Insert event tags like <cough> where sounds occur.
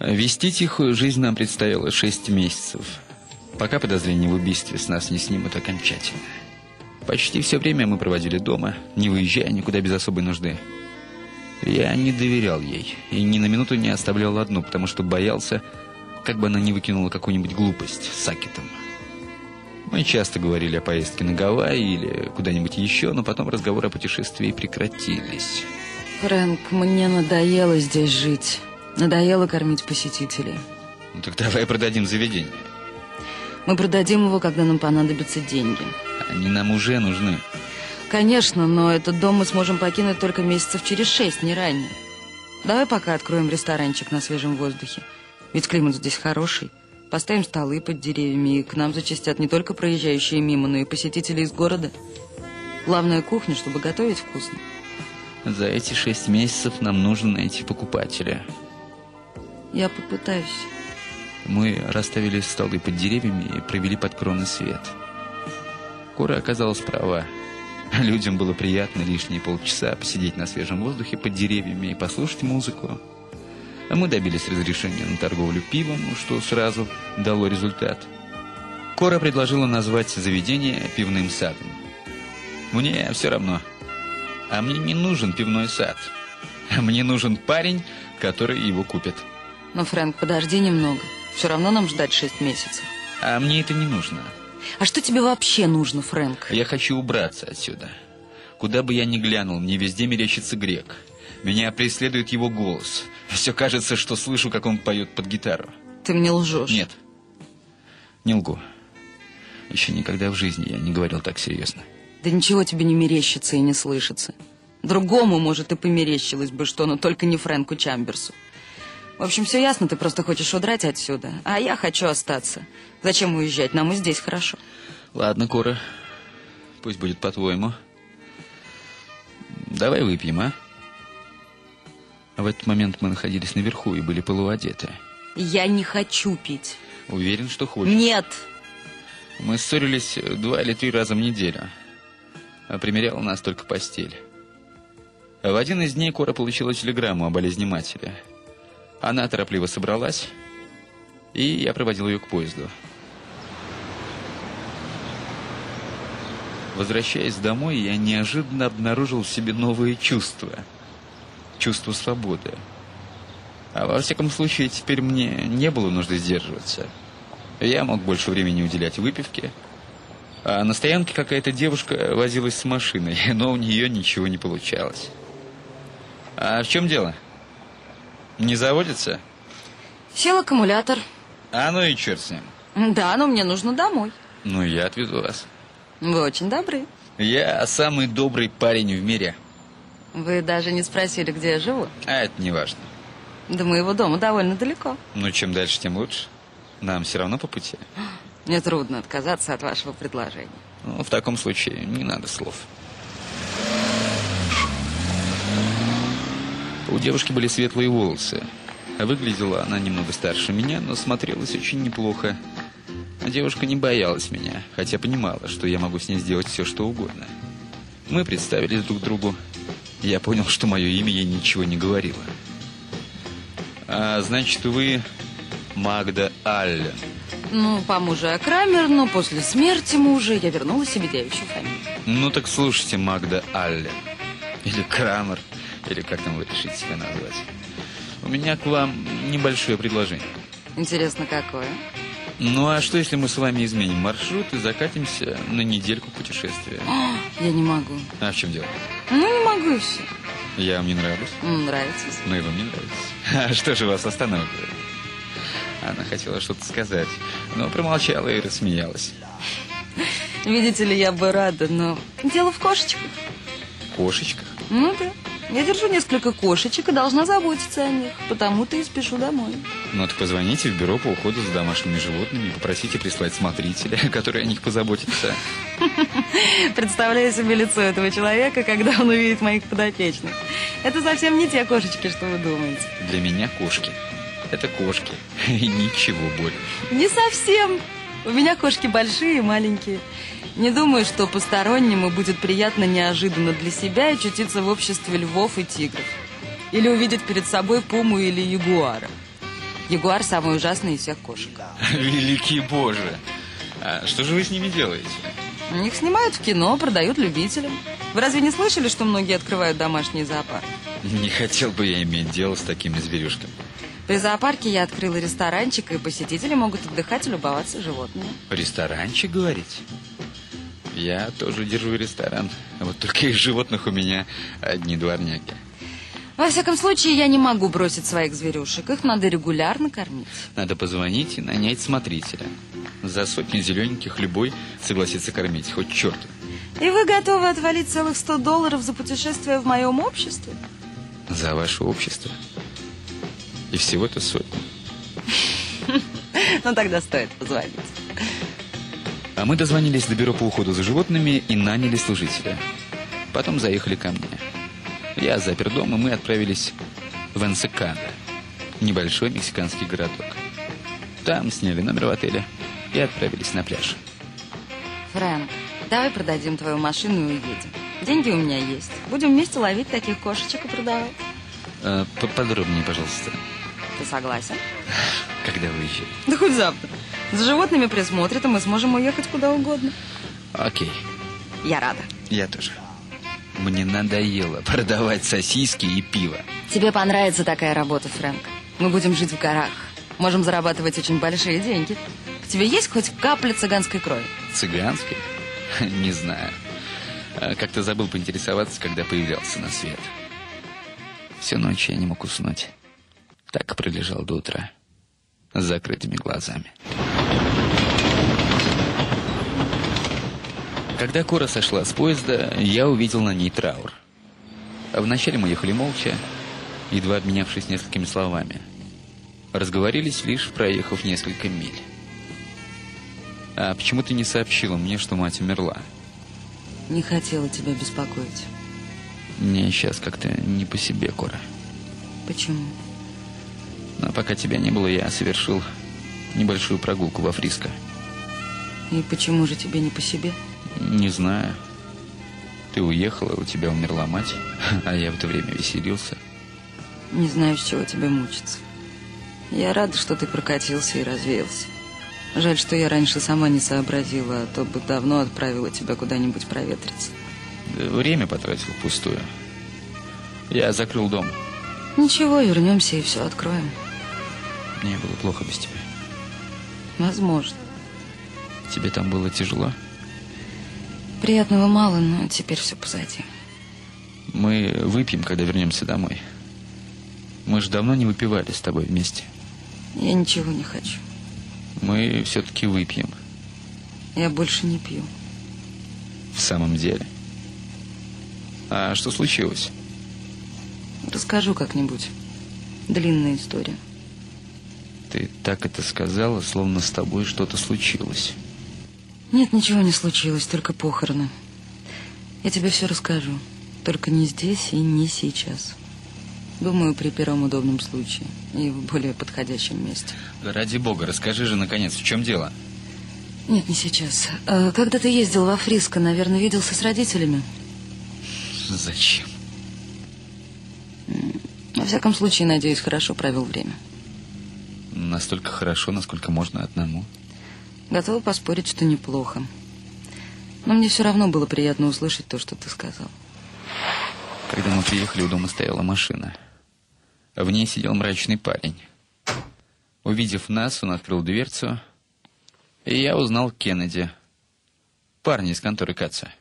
Вести тихую жизнь нам предстояло шесть месяцев, пока подозрение в убийстве с нас не снимут окончательно. Почти все время мы проводили дома, не выезжая никуда без особой нужды. Я не доверял ей и ни на минуту не оставлял одну, потому что боялся, как бы она не выкинула какую-нибудь глупость с Сакетом. Мы часто говорили о поездке на Гавайи или куда-нибудь еще, но потом разговоры о путешествии прекратились. Фрэнк, мне надоело здесь жить. Надоело кормить посетителей. Ну так давай продадим заведение. Мы продадим его, когда нам понадобятся деньги. Они нам уже нужны. Конечно, но этот дом мы сможем покинуть только месяцев через шесть, не ранее. Давай пока откроем ресторанчик на свежем воздухе. Ведь климат здесь хороший. Поставим столы под деревьями, и к нам зачастят не только проезжающие мимо, но и посетители из города. Главная кухня, чтобы готовить вкусно. За эти шесть месяцев нам нужно найти покупателя. Я попытаюсь. Мы расставили столы под деревьями и провели под кроны свет. Кора оказалась права. Людям было приятно лишние полчаса посидеть на свежем воздухе под деревьями и послушать музыку. А мы добились разрешения на торговлю пивом, что сразу дало результат. Кора предложила назвать заведение пивным садом. Мне все равно. А мне не нужен пивной сад. Мне нужен парень, который его купит. Но, Фрэнк, подожди немного. Все равно нам ждать шесть месяцев. А мне это не нужно. А что тебе вообще нужно, Фрэнк? Я хочу убраться отсюда. Куда бы я ни глянул, мне везде мерещится грек. Меня преследует его голос. Все кажется, что слышу, как он поет под гитару. Ты мне лжешь. Нет, не лгу. Еще никогда в жизни я не говорил так серьезно. Да ничего тебе не мерещится и не слышится. Другому, может, и померещилось бы что, но только не Фрэнку Чамберсу. В общем, все ясно, ты просто хочешь удрать отсюда. А я хочу остаться. Зачем уезжать? Нам и здесь хорошо. Ладно, Кора, пусть будет по-твоему. Давай выпьем, а? В этот момент мы находились наверху и были полуодеты. Я не хочу пить. Уверен, что хочешь. Нет. Мы ссорились два или три раза в неделю. А примеряла нас только постель. В один из дней Кора получила телеграмму о болезни матери. Она торопливо собралась, и я проводил ее к поезду. Возвращаясь домой, я неожиданно обнаружил в себе новые чувства. Чувство свободы. А во всяком случае, теперь мне не было нужды сдерживаться. Я мог больше времени уделять выпивке. А на стоянке какая-то девушка возилась с машиной, <laughs> но у нее ничего не получалось. А в чем дело? Не заводится? Сел аккумулятор. А ну и черт с ним. Да, но мне нужно домой. Ну, я отведу вас. Вы очень добры. Я самый добрый парень в мире. Вы даже не спросили, где я живу. А это не важно. До моего дома довольно далеко. Ну, чем дальше, тем лучше. Нам все равно по пути. <gasps> Мне трудно отказаться от вашего предложения. Ну, в таком случае не надо слов. У девушки были светлые волосы. Выглядела она немного старше меня, но смотрелась очень неплохо. Девушка не боялась меня, хотя понимала, что я могу с ней сделать все, что угодно. Мы представились друг другу. Я понял, что мое имя ей ничего не говорило. А, значит, вы Магда Аллен. Ну, по мужу я Крамер, но после смерти мужа я вернула себе девичью фамилию. Ну так слушайте, Магда Аллен. Или Крамер, или как там вы решите себя назвать. У меня к вам небольшое предложение. Интересно, какое? Ну а что, если мы с вами изменим маршрут и закатимся на недельку путешествия? <gasps> Я не могу. А в чем дело? Ну, не могу и все. Я вам не нравлюсь? М, Нравитесь. Ну и вы мне нравитесь. <laughs> А что же вас останавливает? Она хотела что-то сказать, но промолчала и рассмеялась. Видите ли, я бы рада, но дело в кошечках. Кошечка? Ну да. Я держу несколько кошечек и должна заботиться о них. Потому-то и спешу домой. Ну так позвоните в бюро по уходу за домашними животными и попросите прислать смотрителя, <laughs> который о них позаботится. Представляю себе лицо этого человека, когда он увидит моих подопечных. Это совсем не те кошечки, что вы думаете. Для меня кошки. Это кошки. <laughs> И ничего более. Не совсем. У меня кошки большие и маленькие. Не думаю, что постороннему будет приятно неожиданно для себя очутиться в обществе львов и тигров. Или увидеть перед собой пуму или ягуара. Ягуар самый ужасный из всех кошек. <laughs> Великий Боже! А что же вы с ними делаете? Их снимают в кино, продают любителям. Вы разве не слышали, что многие открывают домашние зоопарки? Не хотел бы я иметь дело с такими зверюшками. При зоопарке я открыла ресторанчик, и посетители могут отдыхать и любоваться животными. Ресторанчик, говорите? Я тоже держу ресторан. Вот только из животных у меня одни дворняги. Во всяком случае, я не могу бросить своих зверюшек. Их надо регулярно кормить. Надо позвонить и нанять смотрителя. За сотню зелененьких любой согласится кормить, хоть черт. И вы готовы отвалить целых 100 долларов за путешествие в моем обществе? За ваше общество? И всего-то сотни. <laughs> Ну, тогда стоит позвонить. А мы дозвонились до бюро по уходу за животными и наняли служителя. Потом заехали ко мне. Я запер дом, и мы отправились в Энсекадо, небольшой мексиканский городок. Там сняли номер в отеле и отправились на пляж. Фрэнк, давай продадим твою машину и уедем. Деньги у меня есть. Будем вместе ловить таких кошечек и продавать. Э, Поподробнее, пожалуйста. Ты согласен? <laughs> Когда выезжаете? Да хоть завтра. За животными присмотрят, и мы сможем уехать куда угодно. Окей, Я рада. я тоже. Мне надоело продавать сосиски и пиво. Тебе понравится такая работа, Фрэнк. Мы будем жить в горах. Можем зарабатывать очень большие деньги. В тебе есть хоть капля цыганской крови? Цыганской? <laughs> Не знаю. А Как-то забыл поинтересоваться, когда появлялся на свет. Всю ночь я не мог уснуть. Так пролежал до утра. С закрытыми глазами. Когда Кора сошла с поезда, я увидел на ней траур. Вначале мы ехали молча, едва обменявшись несколькими словами. Разговорились лишь проехав несколько миль. А почему ты не сообщила мне, что мать умерла? Не хотела тебя беспокоить. Мне сейчас как-то не по себе, Кора. Почему? Но пока тебя не было, я совершил небольшую прогулку во Фриско. И почему же тебе не по себе? Не знаю. Ты уехала, у тебя умерла мать, <laughs> а я в это время веселился. Не знаю, с чего тебе мучиться. Я рада, что ты прокатился и развеялся. Жаль, что я раньше сама не сообразила, а то бы давно отправила тебя куда-нибудь проветриться. Да Время потратил впустую. Я закрыл дом. Ничего, вернемся и все откроем. Мне было плохо без тебя. Возможно. Тебе там было тяжело? Приятного мало, но теперь все позади. Мы выпьем, когда вернемся домой. Мы же давно не выпивали с тобой вместе. Я ничего не хочу. Мы все-таки выпьем. Я больше не пью. В самом деле. А что случилось? Расскажу как-нибудь. Длинная история. Ты так это сказала, словно с тобой что-то случилось. Нет, ничего не случилось, только похороны. Я тебе все расскажу. Только не здесь и не сейчас. Думаю, при первом удобном случае. И в более подходящем месте. Ради бога, расскажи же, наконец, в чем дело? Нет, не сейчас. А, Когда ты ездил во Фриско, наверное, виделся с родителями? Зачем? Во всяком случае, надеюсь, хорошо провел время. Настолько хорошо, насколько можно одному. Готова поспорить, что неплохо. Но мне все равно было приятно услышать то, что ты сказал. Когда мы приехали, у дома стояла машина. В ней сидел мрачный парень. Увидев нас, он открыл дверцу, и я узнал Кеннеди, парня из конторы Каца.